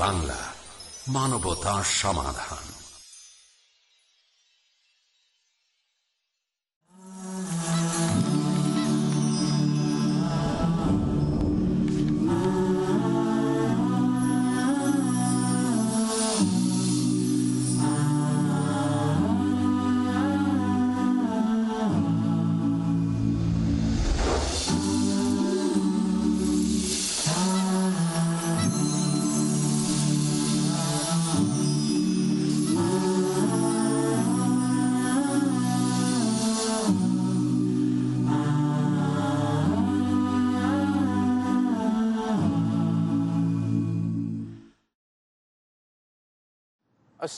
বাংলা মানবতা সমাধান।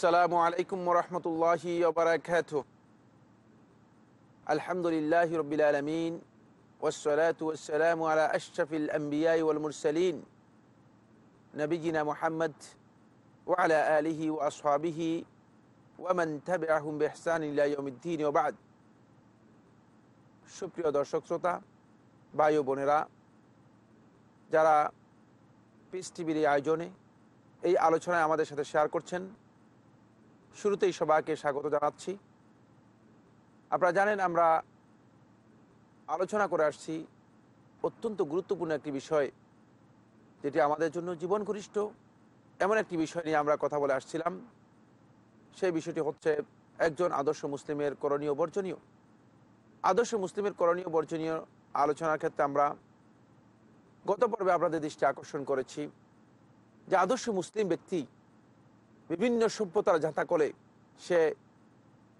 আসসালামু আলাইকুম রহমতুল্লাহি আলহামদুলিল্লাহ রবিল আলমিন ওসলাত ওসালাম আলা আশরফিল আম্বিয়াই ওয়াল মুরসালিন নবীজিনা মোহাম্মদ ওয়ালা আলিহি ও আসহাবিহি ওয়ামান থাবে আহম বেহসান ইউদ্দিন ওবাদ সুপ্রিয় দর্শক শ্রোতা বায়ু বোনেরা, যারা পিস টিভির আয়োজনে এই আলোচনায় আমাদের সাথে শেয়ার করছেন শুরুতেই সবাইকে স্বাগত জানাচ্ছি। আপনারা জানেন, আমরা আলোচনা করে আসছি অত্যন্ত গুরুত্বপূর্ণ একটি বিষয়, যেটি আমাদের জন্য জীবন ঘনিষ্ঠ এমন একটি বিষয় নিয়ে আমরা কথা বলে আসছিলাম। সেই বিষয়টি হচ্ছে একজন আদর্শ মুসলিমের করণীয় বর্জনীয়। আদর্শ মুসলিমের করণীয় বর্জনীয় আলোচনার ক্ষেত্রে আমরা গত পর্বে আপনাদের দৃষ্টি আকর্ষণ করেছি যে আদর্শ মুসলিম ব্যক্তি বিভিন্ন সভ্যতার যাতা করে, সে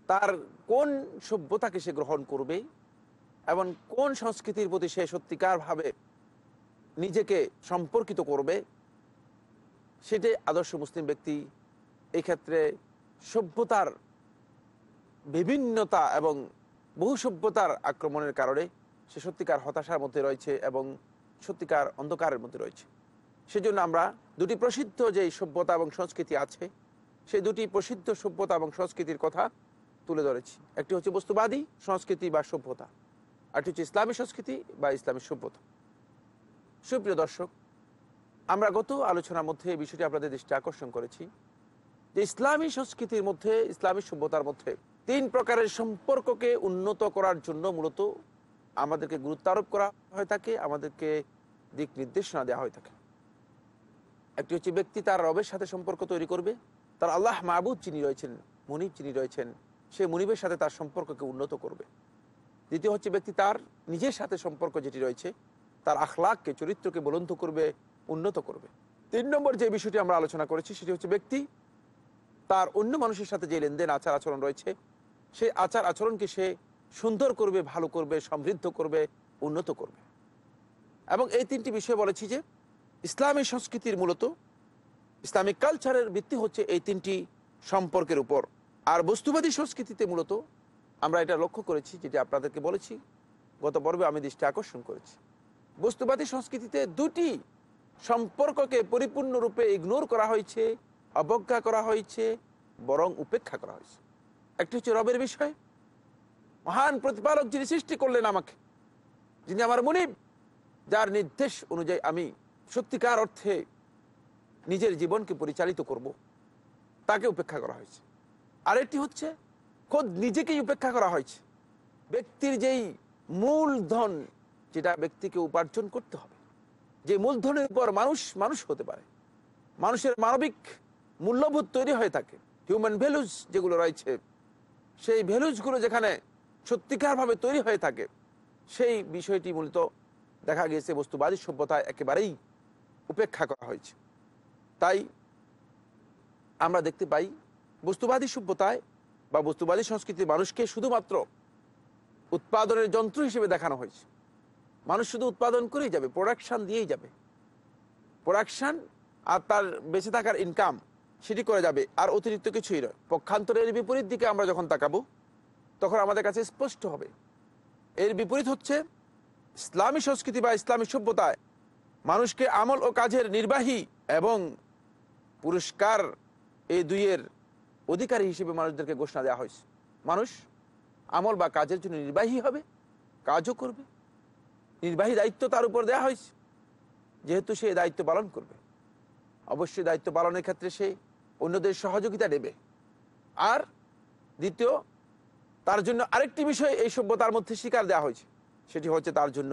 তার কোন সভ্যতাকে সে গ্রহণ করবে এবং কোন সংস্কৃতির প্রতি সে সত্যিকারভাবে নিজেকে সম্পর্কিত করবে, সেটাই আদর্শ মুসলিম ব্যক্তি এই ক্ষেত্রে সভ্যতার বিভিন্নতা এবং বহু সভ্যতার আক্রমণের কারণে সে সত্যিকার হতাশার মধ্যে রয়েছে এবং সত্যিকার অন্ধকারের মধ্যে রয়েছে। সেজন্য আমরা দুটি প্রসিদ্ধ যে সভ্যতা এবং সংস্কৃতি আছে সেই দুটি প্রসিদ্ধ সভ্যতা এবং সংস্কৃতির কথা তুলে ধরেছি। একটি হচ্ছে বস্তুবাদী সংস্কৃতি বা সভ্যতা, আরেকটি হচ্ছে ইসলামী সংস্কৃতি বা ইসলামী সভ্যতা। সুপ্রিয় দর্শক, আমরা গত আলোচনার মধ্যে এই বিষয়টি আপনাদের দৃষ্টি আকর্ষণ করেছি যে ইসলামী সংস্কৃতির মধ্যে, ইসলামী সভ্যতার মধ্যে তিন প্রকারের সম্পর্ককে উন্নত করার জন্য মূলত আমাদেরকে গুরুত্ব আরোপ করা হয়ে থাকে, আমাদেরকে দিক নির্দেশনা দেওয়া হয়ে থাকে। একটি হচ্ছে ব্যক্তি তার রবের সাথে সম্পর্ক তৈরি করবে তার আল্লাহ মাহবুদ যিনি রয়েছেন, মনিব যিনি রয়েছেন, সে মনিবের সাথে তার সম্পর্ককে উন্নত করবে। দ্বিতীয় হচ্ছে ব্যক্তি তার নিজের সাথে সম্পর্ক যেটি রয়েছে, তার আখলাককে, চরিত্রকে বলন্ত করবে, উন্নত করবে। তিন নম্বর যে বিষয়টি আমরা আলোচনা করেছি, সেটি হচ্ছে ব্যক্তি তার অন্য মানুষের সাথে যে লেনদেন, আচার আচরণ রয়েছে সেই আচার আচরণকে সে সুন্দর করবে, ভালো করবে, সমৃদ্ধ করবে, উন্নত করবে। এবং এই তিনটি বিষয় বলেছি যে, ইসলামী সংস্কৃতির মূলত ইসলামিক কালচারের ভিত্তি হচ্ছে এই তিনটি সম্পর্কের উপর। আর বস্তুবাদী সংস্কৃতিতে মূলত আমরা এটা লক্ষ্য করেছি, যেটি আপনাদেরকে বলেছি, গত পর্বে আমি দৃষ্টি আকর্ষণ করেছি। বস্তুবাদী সংস্কৃতিতে দুটি সম্পর্ককে পরিপূর্ণরূপে ইগনোর করা হয়েছে, অবজ্ঞা করা হয়েছে, বরং উপেক্ষা করা হয়েছে। একটি হচ্ছে রবের বিষয়। মহান প্রতিপালক যিনি সৃষ্টি করলেন আমাকে, যিনি আমার মনিব, যার নির্দেশ অনুযায়ী আমি সত্যিকার অর্থে নিজের জীবনকে পরিচালিত করব। তাকে উপেক্ষা করা হয়েছে। আরেকটি হচ্ছে, খোদ নিজেকেই উপেক্ষা করা হয়েছে। ব্যক্তির যেই মূলধন, যেটা ব্যক্তিকে উপার্জন করতে হবে, যে মূলধনের উপর মানুষ মানুষ হতে পারে। মানুষের মানবিক মূল্যবোধ তৈরি হয়ে থাকে। হিউম্যান ভ্যালুজ যেগুলো রয়েছে, সেই ভ্যালুজগুলো যেখানে সত্যিকারভাবে তৈরি হয়ে থাকে, সেই বিষয়টি মূলত দেখা গিয়েছে বস্তুবাদী সভ্যতায় একেবারেই উপেক্ষা করা হয়েছে। তাই আমরা দেখতে পাই বস্তুবাদী সভ্যতায় বা বস্তুবাদী সংস্কৃতির মানুষকে শুধুমাত্র উৎপাদনের যন্ত্র হিসেবে দেখানো হয়েছে। মানুষ শুধু উৎপাদন করেই যাবে প্রোডাকশান দিয়েই যাবে। প্রোডাকশান আর তার বেঁচে থাকার ইনকাম সেটি করে যাবে, আর অতিরিক্ত কিছুই নয়। পক্ষান্তরের বিপরীত দিকে আমরা যখন তাকাবো, তখন আমাদের কাছে স্পষ্ট হবে। এর বিপরীত হচ্ছে ইসলামী সংস্কৃতি বা ইসলামী সভ্যতায় মানুষকে আমল ও কাজের নির্বাহী এবং পুরস্কার এই দুইয়ের অধিকারী হিসেবে মানুষদেরকে ঘোষণা দেওয়া হয়েছে। মানুষ আমল বা কাজের জন্য নির্বাহী হবে, কাজও করবে। নির্বাহী দায়িত্ব তার উপর দেওয়া হয়েছে, যেহেতু সে দায়িত্ব পালন করবে। অবশ্যই দায়িত্ব পালনের ক্ষেত্রে সে অন্যদের সহযোগিতা নেবে। আর দ্বিতীয়, তার জন্য আরেকটি বিষয় এই সভ্যতার মধ্যে স্বীকার দেওয়া হয়েছে, সেটি হচ্ছে তার জন্য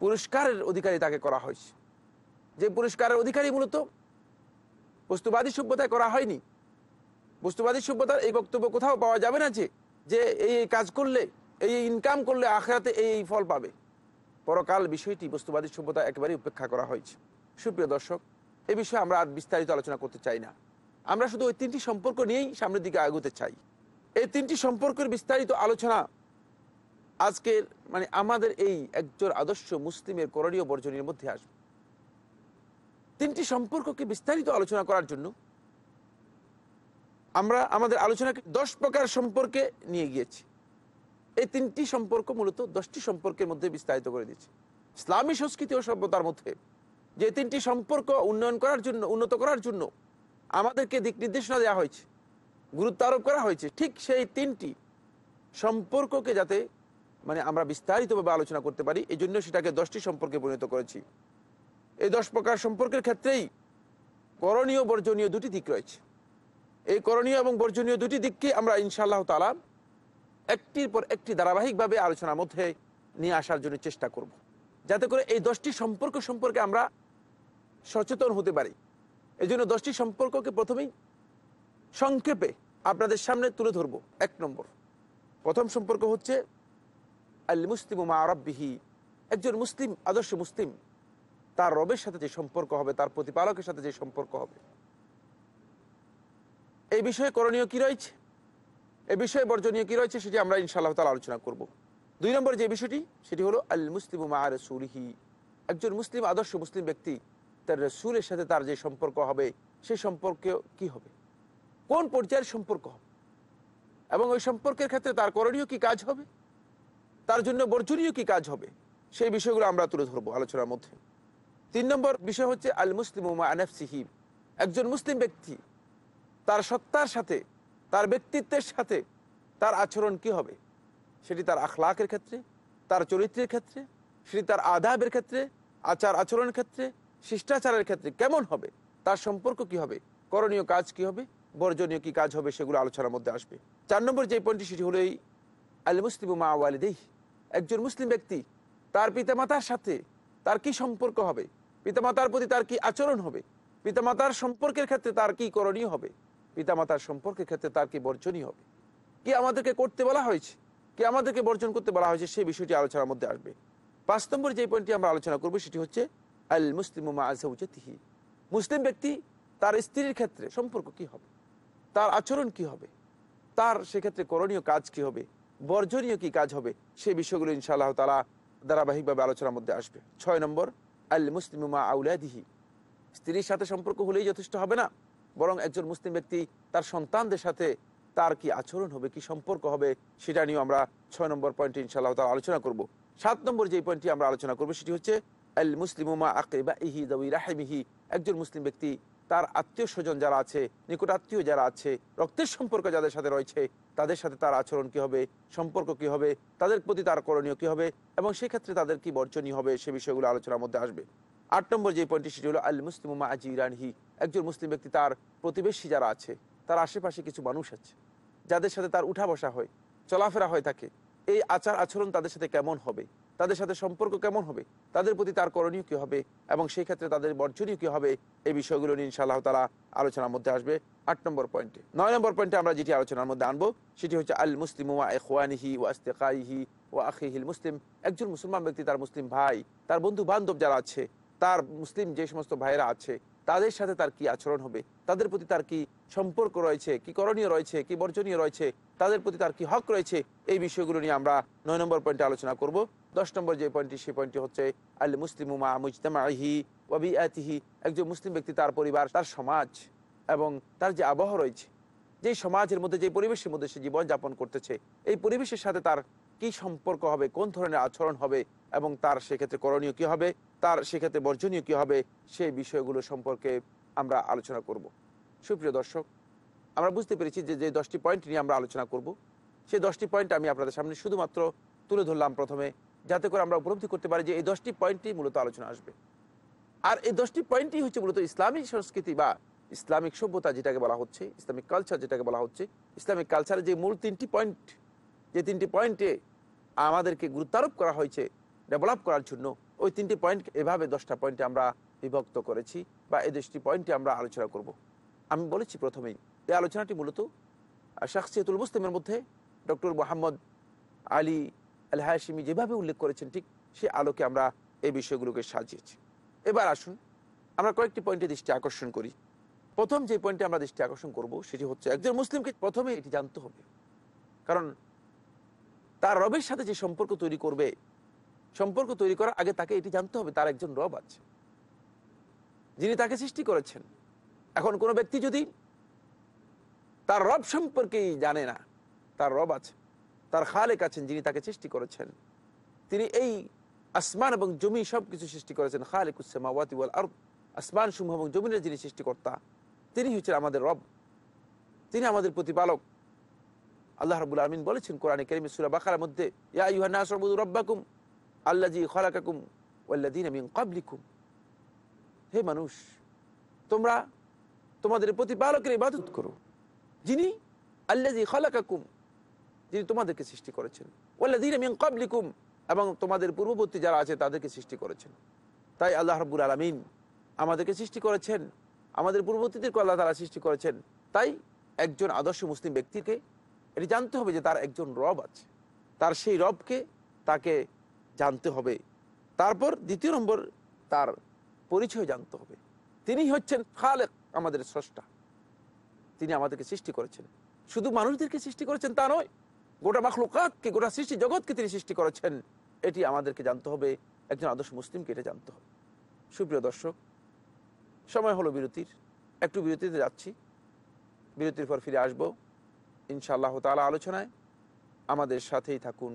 পুরস্কারের অধিকারী তাকে করা হয়েছে। যে পুরস্কারের অধিকারী মূলত বস্তুবাদী সভ্যতায় করা হয়নি। বস্তুবাদী সভ্যতার এই বক্তব্য কোথাও পাওয়া যাবে না যে যে এই কাজ করলে, এই ইনকাম করলে আখেরাতে এই এই ফল পাবে। পরকাল বিষয়টি বস্তুবাদী সভ্যতা একেবারেই উপেক্ষা করা হয়েছে। সুপ্রিয় দর্শক, এ বিষয়ে আমরা আর বিস্তারিত আলোচনা করতে চাই না। আমরা শুধু ওই তিনটি সম্পর্ক নিয়েই সামনের দিকে আগুতে চাই। এই তিনটি সম্পর্কের বিস্তারিত আলোচনা আজকের মানে আমাদের এই একজন আদর্শ মুসলিমের করণীয় বর্জনের মধ্যে আসবে। তিনটি সম্পর্ককে বিস্তারিত আলোচনা করার জন্য আমরা আমাদের আলোচনাকে দশ প্রকার সম্পর্কে নিয়ে গিয়েছি। এই তিনটি সম্পর্ক মূলত দশটি সম্পর্কের মধ্যে বিস্তারিত করে দিয়েছে। ইসলামী সংস্কৃতি ও সভ্যতার মধ্যে যে তিনটি সম্পর্ক উন্নয়ন করার জন্য, উন্নত করার জন্য আমাদেরকে দিক নির্দেশনা দেওয়া হয়েছে, গুরুত্ব আরোপ করা হয়েছে, ঠিক সেই তিনটি সম্পর্ককে যাতে মানে আমরা বিস্তারিতভাবে আলোচনা করতে পারি এই জন্য সেটাকে দশটি সম্পর্কে পরিণত করেছি। এই দশ প্রকার সম্পর্কের ক্ষেত্রেই করণীয়, বর্জনীয় দুটি দিক রয়েছে। এই করণীয় এবং বর্জনীয় দুটি দিককে আমরা ইনশাআল্লাহ তালা একটির পর একটি ধারাবাহিকভাবে আলোচনার মধ্যে নিয়ে আসার জন্য চেষ্টা করব। যাতে করে এই দশটি সম্পর্ক সম্পর্কে আমরা সচেতন হতে পারি। এই জন্য দশটি সম্পর্ককে প্রথমেই সংক্ষেপে আপনাদের সামনে তুলে ধরব। এক নম্বর, প্রথম সম্পর্ক হচ্ছে আল মুসলিম মা আরব্বিহি একজন মুসলিম, আদর্শ মুসলিম। তার রবের সাথে যে সম্পর্ক হবে, তার প্রতিপালকের সাথে যে সম্পর্ক হবে। এই বিষয়ে করণীয় কি রয়েছে? এ বিষয়ে বর্জনীয় কি রয়েছে সেটি আমরা ইনশাআল্লাহ তালা আলোচনা করব। দুই নম্বর যে বিষয়টি, সেটি হলো আল মুসলিম মা রসুলহি। একজন মুসলিম, আদর্শ মুসলিম ব্যক্তি তার রসুলের সাথে তার যে সম্পর্ক হবে সেই সম্পর্কে কি হবে? কোন পর্যায়ের সম্পর্ক হবে? এবং ওই সম্পর্কের ক্ষেত্রে তার করণীয় কি কাজ হবে? তার জন্য বর্জনীয় কি কাজ হবে? সেই বিষয়গুলো আমরা তুলে ধরবো আলোচনার মধ্যে। তিন নম্বর বিষয় হচ্ছে আল মুসলিম আনফসিহিব একজন মুসলিম ব্যক্তি, তার সত্তার সাথে, তার ব্যক্তিত্বের সাথে তার আচরণ কি হবে? সেটি তার আখলাকের ক্ষেত্রে, তার চরিত্রের ক্ষেত্রে, সেটি তার আদাবের ক্ষেত্রে, আচার আচরণের ক্ষেত্রে, শিষ্টাচারের ক্ষেত্রে কেমন হবে? তার সম্পর্ক কি হবে? করণীয় কাজ কি হবে? বর্জনীয় কি কাজ হবে? সেগুলো আলোচনার মধ্যে আসবে। চার নম্বর যে পয়েন্টটি, সেটি হলো এই আল মুসলিম মা ওয়ালিদেই একজন মুসলিম ব্যক্তি, তার পিতামাতার সাথে তার কি সম্পর্ক হবে? পিতামাতার প্রতি তার কি আচরণ হবে? পিতামাতার সম্পর্কের ক্ষেত্রে তার কি করণীয় হবে? পিতামাতার সম্পর্কের ক্ষেত্রে তার কি বর্জনীয় হবে? কি আমাদেরকে করতে বলা হয়েছে? কি আমাদেরকে বর্জন করতে বলা হয়েছে? সেই বিষয়টি আলোচনার মধ্যে আসবে। পাঁচ নম্বর যে পয়েন্টটি আমরা আলোচনা করব, সেটি হচ্ছে আল মুসলিম আজহাউজতিহি মুসলিম ব্যক্তি তার স্ত্রীর ক্ষেত্রে সম্পর্ক কি হবে? তার আচরণ কি হবে? তার সেক্ষেত্রে করণীয় কাজ কি হবে? বর্জনীয় কি কাজ হবে? সেই বিষয়গুলো ইনশাআল্লাহ তালা ধারাবাহিকভাবে আলোচনার মধ্যে আসবে। ছয় নম্বর আল মা আউলাদিহি। স্ত্রীর সাথে সম্পর্ক হলেই যথেষ্ট হবে না, বরং একজন মুসলিম ব্যক্তি তার সন্তানদের সাথে তার কি আচরণ হবে, কি সম্পর্ক হবে, সেটা নিয়েও আমরা ছয় নম্বর পয়েন্ট ইনশাআল্লাহ তার আলোচনা করব। সাত নম্বর যে পয়েন্টটি আমরা আলোচনা করব, সেটি হচ্ছে আল মুসলিমা আকিবা ইহি দাউই রাহেমিহি। একজন মুসলিম ব্যক্তি তার আত্মীয় স্বজন যারা আছে নিকট আত্মীয় যারা আছে, রক্তের সম্পর্ক যাদের সাথে রয়েছে, তাদের সাথে তার আচরণ কি হবে, সম্পর্ক কি হবে, তাদের প্রতি তার করণীয় কি হবে এবং সেক্ষেত্রে তাদের কি বর্জনীয় হবে সে বিষয়গুলো আলোচনার মধ্যে আসবে। আট নম্বর যে পয়েন্টটি সেটি হলো আল মুসলিমা আজি ইরানহি একজন মুসলিম ব্যক্তি তার প্রতিবেশী যারা আছে, তার আশেপাশে কিছু মানুষ আছে, যাদের সাথে তার উঠা বসা হয়, চলাফেরা হয়ে থাকে, এই আচার আচরণ তাদের সাথে কেমন হবে? তাদের সাথে সম্পর্ক কেমন হবে? তাদের প্রতি তার করণীয় কী হবে? এবং সেই ক্ষেত্রে তাদের বর্জনীয় কী হবে? এই বিষয়গুলো নিয়ে ইনশাআল্লাহ তারা আলোচনার মধ্যে আসবে আট নম্বর পয়েন্টে। নয় নম্বর পয়েন্টে আমরা যেটি আলোচনার মধ্যে আনব, সেটি হচ্ছে আল মুসলিম ওয়া এখওয়ানিহি ও আস্তেকাইহি ও আখিহিল মুসলিম। একজন মুসলমান ব্যক্তি, তার মুসলিম ভাই, তার বন্ধু বান্ধব যারা আছে, তার মুসলিম যে সমস্ত ভাইয়েরা আছে তাদের সাথে তার কি আচরণ হবে? তাদের প্রতি তার কি সম্পর্ক রয়েছে? কি করণীয় রয়েছে? কি বর্জনীয় রয়েছে? তাদের প্রতি তার কি হক রয়েছে? এই বিষয়গুলো নিয়ে আমরা নয় নম্বর পয়েন্টে আলোচনা করব। দশ নম্বর যে পয়েন্টটি সেই পয়েন্টটি হচ্ছে আল মুসলিমুমা মুজতামাহি আতিহি একজন মুসলিম ব্যক্তি তার পরিবার, তার সমাজ এবং তার যে আবহাওয়া রয়েছে, যেই সমাজের মধ্যে যে পরিবেশের মধ্যে সে জীবনযাপন করতেছে, এই পরিবেশের সাথে তার কি সম্পর্ক হবে? কোন ধরনের আচরণ হবে? এবং তার সেক্ষেত্রে করণীয় কি হবে? তার সেক্ষেত্রে বর্জনীয় কী হবে সেই বিষয়গুলো সম্পর্কে আমরা আলোচনা করব। সুপ্রিয় দর্শক, আমরা বুঝতে পেরেছি যে যে দশটি পয়েন্ট নিয়ে আমরা আলোচনা করব সেই দশটি পয়েন্ট আমি আপনাদের সামনে শুধুমাত্র তুলে ধরলাম প্রথমে, যাতে করে আমরা উপলব্ধি করতে পারি যে, এই দশটি পয়েন্টই মূলত আলোচনা আসবে। আর এই দশটি পয়েন্টই হচ্ছে মূলত ইসলামিক সংস্কৃতি বা ইসলামিক সভ্যতা যেটাকে বলা হচ্ছে, ইসলামিক কালচার যেটাকে বলা হচ্ছে। ইসলামিক কালচারের যে মূল তিনটি পয়েন্ট যে তিনটি পয়েন্টে আমাদেরকে গুরুত্বারোপ করা হয়েছে ডেভেলপ করার জন্য ওই তিনটি পয়েন্ট এভাবে দশটা পয়েন্টে আমরা বিভক্ত করেছি বা এই দশটি পয়েন্টে আমরা আলোচনা করব। আমি বলেছি প্রথমেই, এই আলোচনাটি মূলত শাকসিয়তুল মুসলিমের মধ্যে doctor Muhammad Ali al Hashimi যেভাবে উল্লেখ করেছেন, ঠিক সে আলোকে আমরা এই বিষয়গুলোকে সাজিয়েছি। এবার আসুন, আমরা কয়েকটি পয়েন্টে দৃষ্টি আকর্ষণ করি। প্রথম যে পয়েন্টে আমরা দৃষ্টি আকর্ষণ করব, সেটি হচ্ছে একজন মুসলিমকে প্রথমে এটি জানতে হবে। কারণ তার রবের সাথে যে সম্পর্ক তৈরি করবে সম্পর্ক তৈরি করার আগে তাকে এটি জানতে হবে, তার একজন রব আছে। যিনি তাকে সৃষ্টি করেছেন। এখন কোনো ব্যক্তি যদি তার রব সম্পর্কেই জানে না, তার রব আছে, তার খালেক আছেন যিনি তাকে সৃষ্টি করেছেন, তিনি এই আসমান এবং জমি সব কিছু সৃষ্টি করেছেন খালেক উসমাওয়াতি ওয়াল আর আসমান সমূহ এবং জমিনের যিনি সৃষ্টিকর্তা, তিনি হচ্ছেন আমাদের রব, তিনি আমাদের প্রতিপালক। আল্লাহ রবুল আলমিন বলেছেন কোরআনে কেরিম সুরা বাখার মধ্যে, ইয়া ইউহান্নাস রবুদুর রব্বাকুম। আল্লাজি খলাকাকুম ওয়াল্লাদিন মিন কাবলিকুম হে মানুষ, তোমরা তোমাদের প্রতিপালকের ইবাদত করো। যিনি আল্লাজি খলাকাকুম, যিনি তোমাদেরকে সৃষ্টি করেছেন। ওয়াল্লাদিন মিন কাবলিকুম এবং তোমাদের পূর্ববর্তী যারা আছে তাদেরকে সৃষ্টি করেছেন। তাই আল্লাহ রব্বুল আলমিন আমাদেরকে সৃষ্টি করেছেন। আমাদের পূর্ববর্তীদেরকে আল্লাহ তারা সৃষ্টি করেছেন। তাই একজন আদর্শ মুসলিম ব্যক্তিকে এটি জানতে হবে যে তার একজন রব আছে। তার সেই রবকে তাকে জানতে হবে। তারপর দ্বিতীয় নম্বর তার পরিচয় জানতে হবে। তিনি হচ্ছেন খালেক আমাদের স্রষ্টা। তিনি আমাদেরকে সৃষ্টি করেছেন। শুধু মানুষদেরকে সৃষ্টি করেছেন তা নয়, গোটা মাখলুকাতকে, গোটা সৃষ্টি জগৎকে তিনি সৃষ্টি করেছেন। এটি আমাদেরকে জানতে হবে, একজন আদর্শ মুসলিমকে এটা জানতে হবে। সুপ্রিয় দর্শক, সময় হলো বিরতির। একটু বিরতিতে যাচ্ছি। বিরতির পর ফিরে আসব। ইনশাআল্লাহ তালা আলোচনায়। আমাদের সাথেই থাকুন।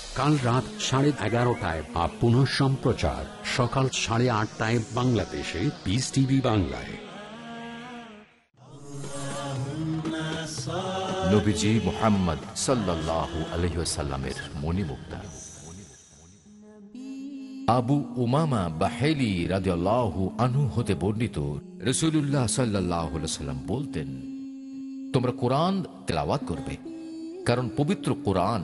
কাল রাত সাড়ে এগারোটায় বা পুনঃ সম্প্রচার। সকাল সাড়ে আটটায় বাংলাদেশে পিস টিভি বাংলায়। আবু উমামা বাহেলি রাজু আনহু হতে বর্ণিত রসুল্লাহ সাল্লাহ সাল্লাম বলতেন, তোমরা কোরআন তেলাওয়াত করবে, কারণ পবিত্র কোরআন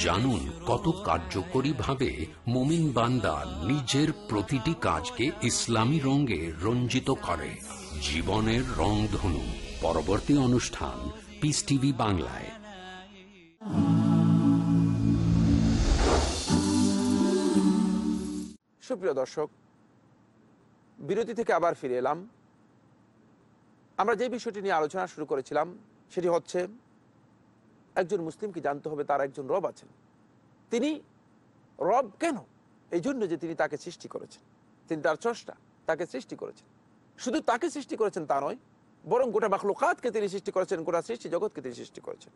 জানুন কত কার্যকরী ভাবে মোমিন বান্দা নিজের প্রতিটি কাজকে ইসলামী রঙে রঞ্জিত করে। জীবনের রংধনু পরবর্তী অনুষ্ঠান পিস টিভি বাংলায়। সুপ্রিয় দর্শক, বিরতি থেকে আবার ফিরে এলাম। আমরা যে বিষয়টি নিয়ে আলোচনা শুরু করেছিলাম, সেটি হচ্ছে একজন মুসলিমকে জানতে হবে তার একজন রব আছেন। তিনি রব কেন? এই জন্য যে তিনি তাকে সৃষ্টি করেছেন। তিনি তার চষ্টা তাকে সৃষ্টি করেছেন। শুধু তাকে সৃষ্টি করেছেন তা নয়, বরং গোটা মাখলুকাতকে তিনি সৃষ্টি করেছেন, গোটা সৃষ্টি জগৎকে তিনি সৃষ্টি করেছেন।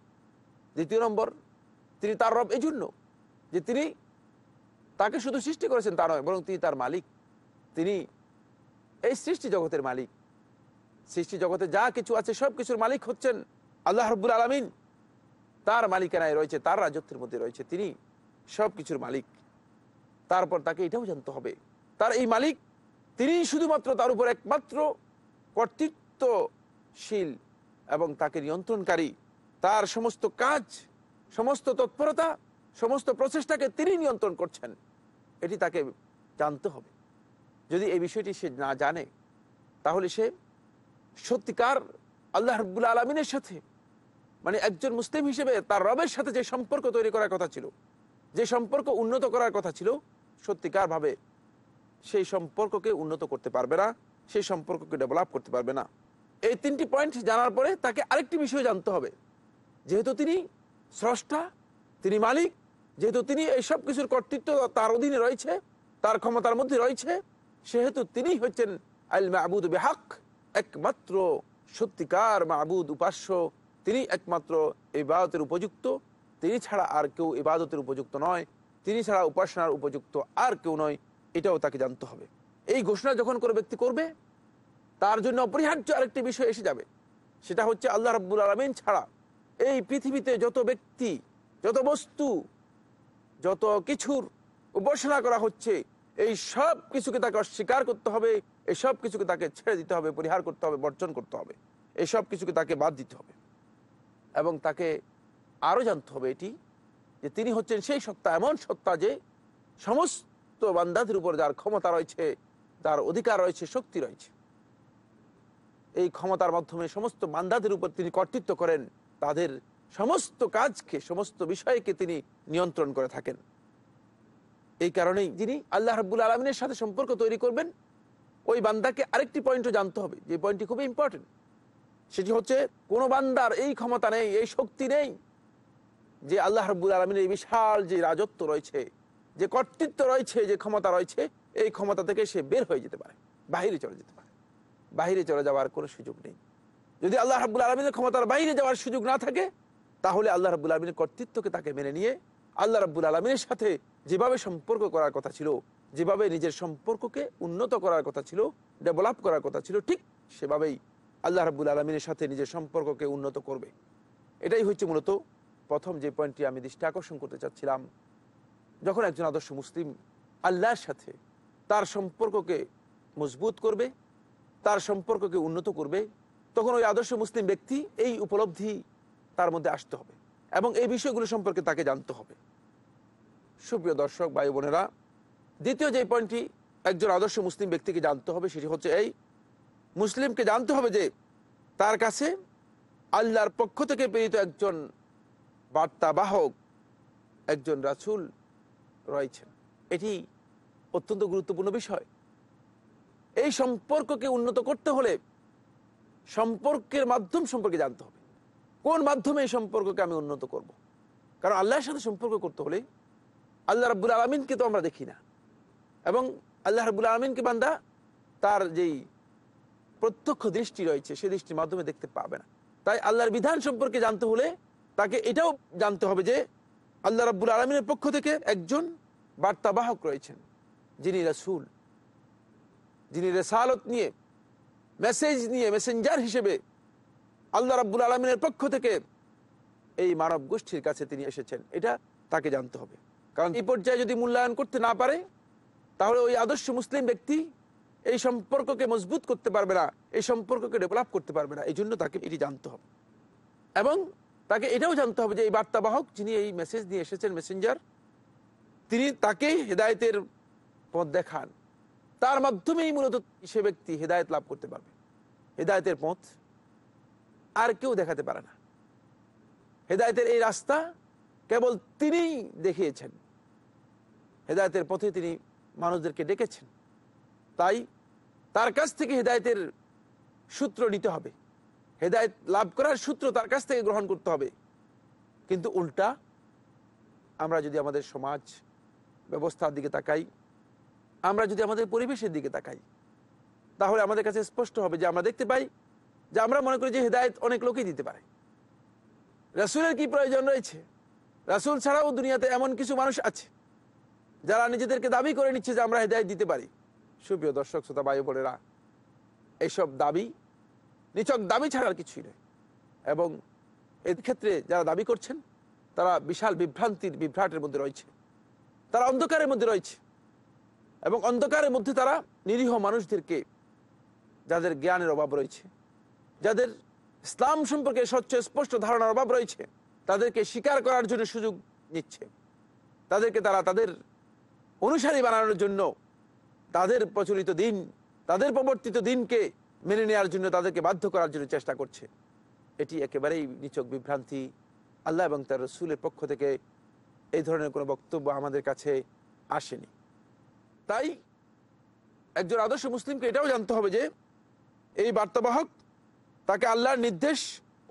দ্বিতীয় নম্বর, তিনি তার রব এই জন্য যে তিনি তাকে শুধু সৃষ্টি করেছেন তা নয়, বরং তিনি তার মালিক। তিনি এই সৃষ্টি জগতের মালিক। সৃষ্টি জগতে যা কিছু আছে সব কিছুর মালিক হচ্ছেন আল্লাহ রব্বুল আলমিন। তার মালিকানায় রয়েছে, তার রাজত্বের মধ্যে রয়েছে, তিনি সব কিছুর মালিক। তারপর তাকে এটাও জানতে হবে, তার এই মালিক তিনি শুধুমাত্র তার উপর একমাত্র কর্তৃত্বশীল এবং তাকে নিয়ন্ত্রণকারী। তার সমস্ত কাজ, সমস্ত তৎপরতা, সমস্ত প্রচেষ্টাকে তিনি নিয়ন্ত্রণ করছেন। এটি তাকে জানতে হবে। যদি এই বিষয়টি সে না জানে, তাহলে সে সত্যিকার আল্লাহ রব্বুল আলমিনের সাথে মানে একজন মুসলিম হিসেবে তার রবের সাথে যে সম্পর্ক তৈরি করার কথা ছিল, যে সম্পর্ক উন্নত করার কথা ছিল, সত্যিকার ভাবে সেই সম্পর্ককে উন্নত করতে পারবে না, সেই সম্পর্ককে ডেভেলপ করতে পারবে না। এই তিনটি পয়েন্ট জানার পরে তাকে আরেকটি বিষয় জানতে হবে। যেহেতু তিনি স্রষ্টা, তিনি মালিক, যেহেতু তিনি এই সব কিছুর কর্তৃত্ব তার অধীনে রয়েছে, তার ক্ষমতার মধ্যে রয়েছে, সেহেতু তিনি হচ্ছেন আল মাহবুদ বেহাক, একমাত্র সত্যিকার মাহবুদ উপাস্য তিনি একমাত্র ইবাদতের উপযুক্ত, তিনি ছাড়া আর কেউ ইবাদতের উপযুক্ত নয়, তিনি ছাড়া উপাসনার উপযুক্ত আর কেউ নয়, এটাও তাকে জানতে হবে। এই ঘোষণা যখন কোনো ব্যক্তি করবে, তার জন্য অপরিহার্য আরেকটি বিষয় এসে যাবে। সেটা হচ্ছে আল্লাহ রাব্বুল আলমিন ছাড়া এই পৃথিবীতে যত ব্যক্তি, যত বস্তু, যত কিছুর উপাসনা করা হচ্ছে, এই সব কিছুকে তাকে অস্বীকার করতে হবে, এই সব কিছুকে তাকে ছেড়ে দিতে হবে, পরিহার করতে হবে, বর্জন করতে হবে, এই সব কিছুকে তাকে বাদ দিতে হবে। এবং তাকে আরও জানতে হবে এটি, যে তিনি হচ্ছেন সেই সত্তা, এমন সত্তা যে সমস্ত বান্দাদের উপর যার ক্ষমতা রয়েছে তার অধিকার রয়েছে, শক্তি রয়েছে। এই ক্ষমতার মাধ্যমে সমস্ত বান্দাদের উপর তিনি কর্তৃত্ব করেন, তাদের সমস্ত কাজকে, সমস্ত বিষয়কে তিনি নিয়ন্ত্রণ করে থাকেন। এই কারণেই যিনি আল্লাহ রাব্বুল আলমিনের সাথে সম্পর্ক তৈরি করবেন, ওই বান্দাকে আরেকটি পয়েন্টও জানতে হবে, যে পয়েন্টটি খুবই ইম্পর্টেন্ট সেটি হচ্ছে কোন বান্দার এই ক্ষমতা নেই, এই শক্তি নেই যে আল্লাহ রব্বুল আলমিনের এই বিশাল যে রাজত্ব রয়েছে, যে কর্তৃত্ব রয়েছে, যে ক্ষমতা রয়েছে, এই ক্ষমতা থেকে সে বের হয়ে যেতে পারে, বাহিরে চলে যেতে পারে। বাহিরে চলে যাওয়ার কোনো সুযোগ নেই। যদি আল্লাহ রাবুল আলমিনের ক্ষমতার বাইরে যাওয়ার সুযোগ না থাকে, তাহলে আল্লাহ রাবুল আলমিনের কর্তৃত্বকে তাকে মেনে নিয়ে আল্লাহ রাবুল আলমিনের সাথে যেভাবে সম্পর্ক করার কথা ছিল, যেভাবে নিজের সম্পর্ককে উন্নত করার কথা ছিল, ডেভেলপ করার কথা ছিল, ঠিক সেভাবেই আল্লাহ রাবুল আলমিনের সাথে নিজের সম্পর্ককে উন্নত করবে। এটাই হচ্ছে মূলত প্রথম যে পয়েন্টটি আমি দৃষ্টি আকর্ষণ করতে চাচ্ছিলাম, যখন একজন আদর্শ মুসলিম আল্লাহর সাথে তার সম্পর্ককে মজবুত করবে, তার সম্পর্ককে উন্নত করবে, তখন ওই আদর্শ মুসলিম ব্যক্তি এই উপলব্ধি তার মধ্যে আসতে হবে এবং এই বিষয়গুলো সম্পর্কে তাকে জানতে হবে। সুপ্রিয় দর্শক, ভাই বোনেরা, দ্বিতীয় যে পয়েন্টটি একজন আদর্শ মুসলিম ব্যক্তিকে জানতে হবে সেটি হচ্ছে এই মুসলিমকে জানতে হবে যে তার কাছে আল্লাহর পক্ষ থেকে প্রেরিত একজন বার্তাবাহক, একজন রাসুল রয়েছেন। এটি অত্যন্ত গুরুত্বপূর্ণ বিষয়। এই সম্পর্ককে উন্নত করতে হলে সম্পর্কের মাধ্যম সম্পর্কে জানতে হবে। কোন মাধ্যমে এই সম্পর্ককে আমি উন্নত করব। কারণ আল্লাহর সাথে সম্পর্ক করতে হলে আল্লাহ রাবুল আলমিনকে তো আমরা দেখি না। এবং আল্লাহ রাবুল আলমিনকে বান্দা তার যেই প্রত্যক্ষ দৃষ্টি রয়েছে সেই দৃষ্টির মাধ্যমে দেখতে পাবে না। তাই আল্লাহর বিধান সম্পর্কে জানতে হলে তাকে এটাও জানতে হবে যে আল্লাহ রাব্বুল আলমিনের পক্ষ থেকে একজন বার্তাবাহক রয়েছেন, যিনি রাসুল। যিনি রেসালত নিয়ে, মেসেজ নিয়ে, মেসেঞ্জার হিসেবে আল্লাহ রাব্বুল আলমিনের পক্ষ থেকে এই মানব গোষ্ঠীর কাছে তিনি এসেছেন, এটা তাকে জানতে হবে। কারণ এই পর্যায়ে যদি মূল্যায়ন করতে না পারে, তাহলে ওই আদর্শ মুসলিম ব্যক্তি এই সম্পর্ককে মজবুত করতে পারবে না, এই সম্পর্ককে ডেভেলপ করতে পারবে না এই জন্য তাকে এটি জানতে হবে। এবং তাকে এটাও জানতে হবে যে এই বার্তাবাহক যিনি এই মেসেজ নিয়ে এসেছেন মেসেঞ্জার তিনি তাকে হেদায়তের পথ দেখান। তার মাধ্যমেই মূলত সে ব্যক্তি হেদায়ত লাভ করতে পারবে। হেদায়তের পথ আর কেউ দেখাতে পারে না। হেদায়তের এই রাস্তা কেবল তিনিই দেখিয়েছেন। হেদায়তের পথে তিনি মানুষদেরকে ডেকেছেন। তাই তার কাছ থেকে হেদায়তের সূত্র নিতে হবে। হেদায়ত লাভ করার সূত্র তার কাছ থেকে গ্রহণ করতে হবে। কিন্তু উল্টা আমরা যদি আমাদের সমাজ ব্যবস্থার দিকে তাকাই, আমরা যদি আমাদের পরিবেশের দিকে তাকাই, তাহলে আমাদের কাছে স্পষ্ট হবে যে আমরা দেখতে পাই যে আমরা মনে করি যে হেদায়ত অনেক লোকই দিতে পারে। রাসুলের কি প্রয়োজন রয়েছে? রাসুল ছাড়াও দুনিয়াতে এমন কিছু মানুষ আছে যারা নিজেদেরকে দাবি করে নিচ্ছে যে আমরা হেদায়ত দিতে পারি। সুপ্রিয় দর্শক, শ্রোতা বায়ু বোনেরা, এইসব দাবি নিচক দাবি ছাড়ার কিছুই নয় এবং এর ক্ষেত্রে যারা দাবি করছেন, তারা বিশাল বিভ্রান্তির, বিভ্রাটের মধ্যে রয়েছে। তারা অন্ধকারের মধ্যে রয়েছে। এবং অন্ধকারের মধ্যে তারা নিরীহ মানুষদেরকে, যাদের জ্ঞানের অভাব রয়েছে, যাদের ইসলাম সম্পর্কে স্বচ্ছ স্পষ্ট ধারণার অভাব রয়েছে, তাদেরকে স্বীকার করার জন্য সুযোগ নিচ্ছে। তাদেরকে তারা তাদের অনুসারী বানানোর জন্য তাদের প্রচলিত দিন, তাদের প্রবর্তিত দিনকে মেনে নেওয়ার জন্য তাদেরকে বাধ্য করার জন্য চেষ্টা করছে। এটি একেবারেই নিচক বিভ্রান্তি। আল্লাহ এবং তার রসুলের পক্ষ থেকে এই ধরনের কোনো বক্তব্য আমাদের কাছে আসেনি। তাই একজন আদর্শ মুসলিমকে এটাও জানতে হবে যে, এই বার্তাবাহক তাকে আল্লাহর নির্দেশ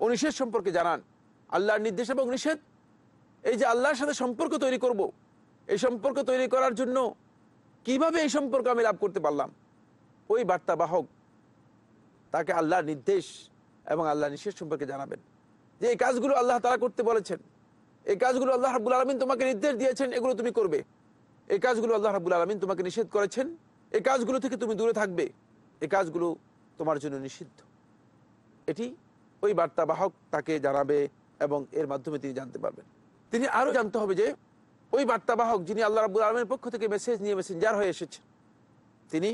ও নিষেধ সম্পর্কে জানান। আল্লাহর নির্দেশ এবং নিষেধ, এই যে আল্লাহর সাথে সম্পর্ক তৈরি করব। এই সম্পর্ক তৈরি করার জন্য কীভাবে এই সম্পর্ক আমি লাভ করতে পারলাম? ওই বার্তাবাহক তাকে আল্লাহর নির্দেশ এবং আল্লাহ নিষেধ সম্পর্কে জানাবেন। যে এই কাজগুলো আল্লাহ তারা করতে বলেছেন, এই কাজগুলো আল্লাহ রাবুল আলমিন তোমাকে নির্দেশ দিয়েছেন, এগুলো তুমি করবে। এই কাজগুলো আল্লাহ রাবুল আলমিন তোমাকে নিষেধ করেছেন, এই কাজগুলো থেকে তুমি দূরে থাকবে। এই কাজগুলো তোমার জন্য নিষিদ্ধ। এটি ওই বার্তাবাহক তাকে জানাবে এবং এর মাধ্যমে তিনি জানতে পারবেন। তিনি আরও জানতে হবে যে ওই বার্তাবাহক যিনি আল্লাহ রাবুল আলমের পক্ষ থেকে মেসেজ নিয়ে মেসেঞ্জার হয়ে এসেছে, তিনি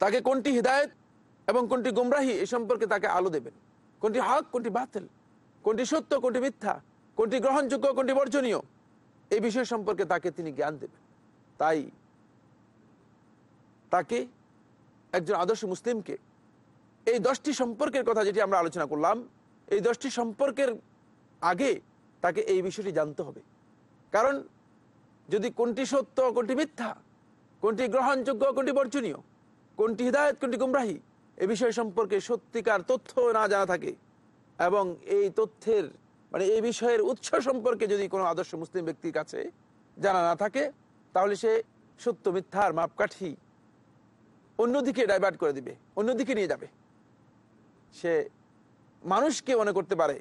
তাকে কোনটি হৃদায়ত এবং কোনটি গুমরাহি এ সম্পর্কে তাকে আলো দেবেন। কোনটি হক, কোনটি বাতিল, কোনটি সত্য, কোনটি মিথ্যা, কোনটি গ্রহণযোগ্য, কোনটি বর্জনীয়, এই বিষয় সম্পর্কে তাকে তিনি জ্ঞান দেবেন। তাই তাকে একজন আদর্শ মুসলিমকে এই দশটি সম্পর্কের কথা যেটি আমরা আলোচনা করলাম, এই দশটি সম্পর্কের আগে তাকে এই বিষয়টি জানতে হবে। কারণ যদি কোনটি সত্য, কোনটি মিথ্যা, কোনটি গ্রহণযোগ্য, কোনটি বর্জনীয়, কোনটি হৃদায়ত, কোনটি গুমরাহি, এ বিষয় সম্পর্কে সত্যিকার তথ্য না জানা থাকে এবং এই তথ্যের মানে এই বিষয়ের উৎস সম্পর্কে যদি কোনো আদর্শ মুসলিম ব্যক্তির কাছে জানা না থাকে, তাহলে সে সত্য মিথ্যার মাপকাঠি অন্যদিকে ডাইভার্ট করে দিবে, অন্যদিকে নিয়ে যাবে। সে মানুষকে মনে করতে পারে,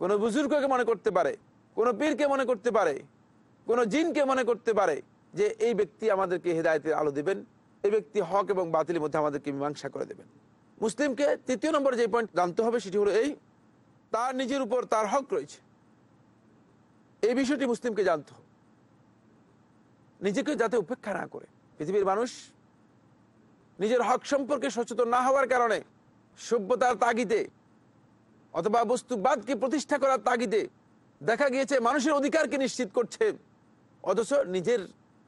কোনো বুজুর্গকে মনে করতে পারে, কোনো পীরকে মনে করতে পারে কোনো জিনকে মনে করতে পারে যে এই ব্যক্তি আমাদেরকে হেদায়তের আলো দিবেন, এই ব্যক্তি হক এবং বাতিলের মধ্যে আমাদেরকে মীমাংসা করে দেবেন। মুসলিমকে তৃতীয় নম্বর যে পয়েন্ট জানতে হবে সেটি হলো এই, তার নিজের উপর তার হক রয়েছে। এই বিষয়টি মুসলিমকে জানতে হবে। নিজেকে যাতে উপেক্ষা না করে। পৃথিবীর মানুষ নিজের হক সম্পর্কে সচেতন না হওয়ার কারণে সভ্যতার তাগিদে অথবা বস্তুবাদকে প্রতিষ্ঠা করার তাগিদে দেখা গিয়েছে মানুষের অধিকারকে নিশ্চিত করছে অথচ নিজের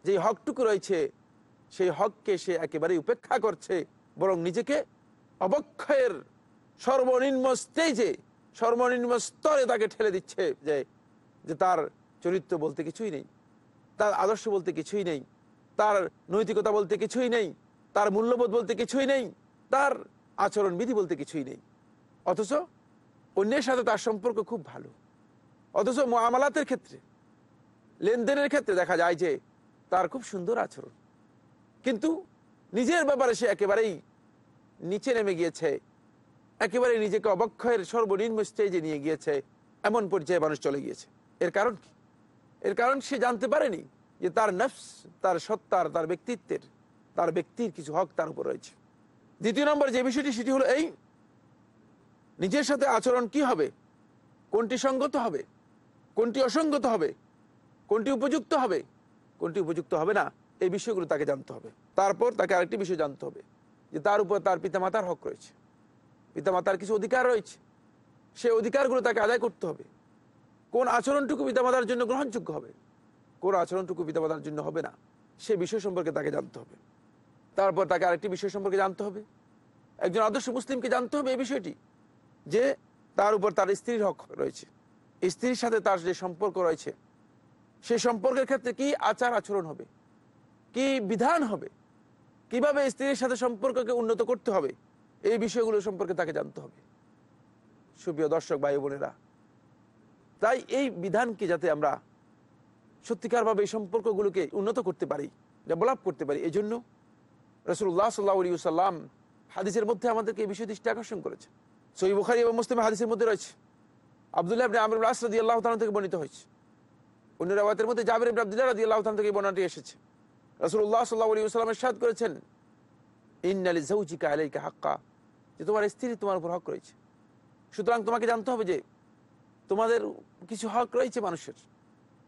যে হকটুকু রয়েছে, সেই হককে সে একেবারেই উপেক্ষা করছে, বরং নিজেকে অবক্ষয়ের সর্বনিম্ন স্টেজে সর্বনিম্ন স্তরে তাকে ঠেলে দিচ্ছে যে যে তার চরিত্র বলতে কিছুই নেই, তার আদর্শ বলতে কিছুই নেই, তার নৈতিকতা বলতে কিছুই নেই, তার মূল্যবোধ বলতে কিছুই নেই, তার আচরণ বিধি বলতে কিছুই নেই। অথচ অন্যের সাথে তার সম্পর্ক খুব ভালো। অথচ আমালাতের ক্ষেত্রে লেনদেনের ক্ষেত্রে দেখা যায় যে তার খুব সুন্দর আচরণ। কিন্তু নিজের ব্যাপারে সে একেবারেই নিচে নেমে গিয়েছে। একেবারে নিজেকে অবক্ষয়ের সর্বনিম্ন স্টেজে নিয়ে গিয়েছে। এমন পর্যায়ে মানুষ চলে গিয়েছে। এর কারণ কি? এর কারণ সে জানতে পারেনি যে তার নফস, তার সত্তার, তার ব্যক্তিত্বের, তার ব্যক্তির কিছু হক তার উপর রয়েছে। দ্বিতীয় নম্বর যে বিষয়টি, সেটি হলো এই, নিজের সাথে আচরণ কি হবে? কোনটি সঙ্গত হবে? কোনটি অসঙ্গত হবে? কোনটি উপযুক্ত হবে? কোনটি উপযুক্ত হবে না? এই বিষয়গুলো তাকে জানতে হবে। তারপর তাকে আরেকটি বিষয় জানতে হবে, যে তার উপর তার পিতামাতার হক রয়েছে। পিতামাতার কিছু অধিকার রয়েছে। সেই অধিকারগুলো তাকে আদায় করতে হবে। কোন আচরণটুকু পিতামাতার জন্য গ্রহণযোগ্য হবে? কোন আচরণটুকু পিতামাতার জন্য হবে না? সে বিষয় সম্পর্কে তাকে জানতে হবে। তারপর তাকে আরেকটি বিষয় সম্পর্কে জানতে হবে। একজন আদর্শ মুসলিমকে জানতে হবে এই বিষয়টি, যে তার উপর তার স্ত্রীর হক রয়েছে। স্ত্রীর সাথে তার যে সম্পর্ক রয়েছে সেই সম্পর্কের ক্ষেত্রে কি আচার আচরণ হবে? কি বিধান হবে? কীভাবে স্ত্রীর সাথে সম্পর্ককে উন্নত করতে হবে? এই বিষয়গুলো সম্পর্কে তাকে জানতে হবে। সুপ্রিয় দর্শক, ভাই বোনেরা, তাই এই বিধানকে যাতে আমরা সত্যিকারভাবে এই সম্পর্কগুলোকে উন্নত করতে পারি ডেভেলপ করতে পারি এই জন্য রসুল্লাহ সাল্লাহ সাল্লাম হাদিসের মধ্যে আমাদেরকে এই বিষয় দৃষ্টি আকর্ষণ করেছে সই বুখারি এবং মুসলিম হাদিসের মধ্যে রয়েছে। আবদুল্লাহ ইবনে আমর আসরদি আল্লাহ থেকে বর্ণিত হয়েছে। অন্য রাওয়াতের মধ্যে জাবির আব্দুল্লাহ রাদি আল্লাহ থেকে এই বর্ণনাটি এসেছে। রসুল্লাহ সাল্লাহ আলী সাল্লামের সাদ করেছেন ইন্নালি জৌজিকা আলাইকা হাক্কা যে তোমার স্ত্রী তোমার উপর হক রয়েছে। সুতরাং তোমাকে জানতে হবে যে তোমাদের কিছু হক রয়েছে মানুষের।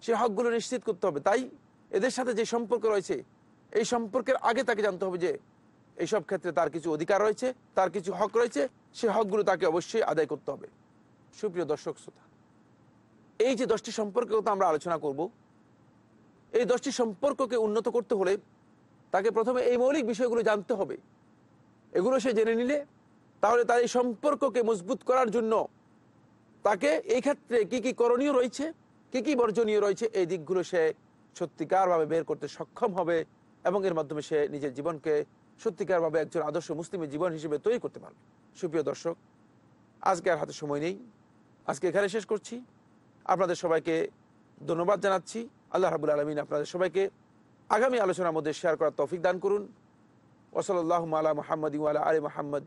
সেই হকগুলো নিশ্চিত করতে হবে। তাই এদের সাথে যে সম্পর্ক রয়েছে, এই সম্পর্কের আগে তাকে জানতে হবে যে এইসব ক্ষেত্রে তার কিছু অধিকার রয়েছে, তার কিছু হক রয়েছে। সেই হকগুলো তাকে অবশ্যই আদায় করতে হবে। সুপ্রিয় দর্শক, শ্রোতা এই যে দশটি সম্পর্কের কথা আমরা আলোচনা করব, এই দশটি সম্পর্ককে উন্নত করতে হলে তাকে প্রথমে এই মৌলিক বিষয়গুলো জানতে হবে। এগুলো সে জেনে নিলে, তাহলে তার এই সম্পর্ককে মজবুত করার জন্য তাকে এই ক্ষেত্রে কি কি করণীয় রয়েছে, কি কি বর্জনীয় রয়েছে, এই দিকগুলো সে সত্যিকারভাবে বের করতে সক্ষম হবে এবং এর মাধ্যমে সে নিজের জীবনকে সত্যিকারভাবে একজন আদর্শ মুসলিমের জীবন হিসেবে তৈরি করতে পারবে। সুপ্রিয় দর্শক, আজকে আর হাতে সময় নেই। আজকে এখানে শেষ করছি। আপনাদের সবাইকে ধন্যবাদ জানাচ্ছি। আল্লাহ রাবুল আলমিন আপনাদের সবাইকে আগামী আলোচনার মধ্যে শেয়ার করার তৌফিক দান করুন। ওসলাল্লাহ আলা মোহাম্মদ আলা আলী মোহাম্মদ।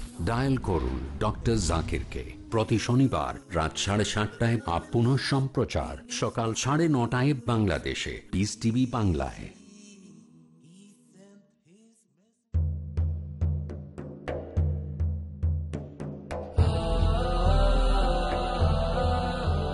Dial করুন ডক্টর জাকিরকে। প্রতি শনিবার রাত সাড়ে সাতটায় আপ সম্প্রচার। সকাল সাড়ে নটায় বাংলাদেশে। পিস টিভি বাংলায়।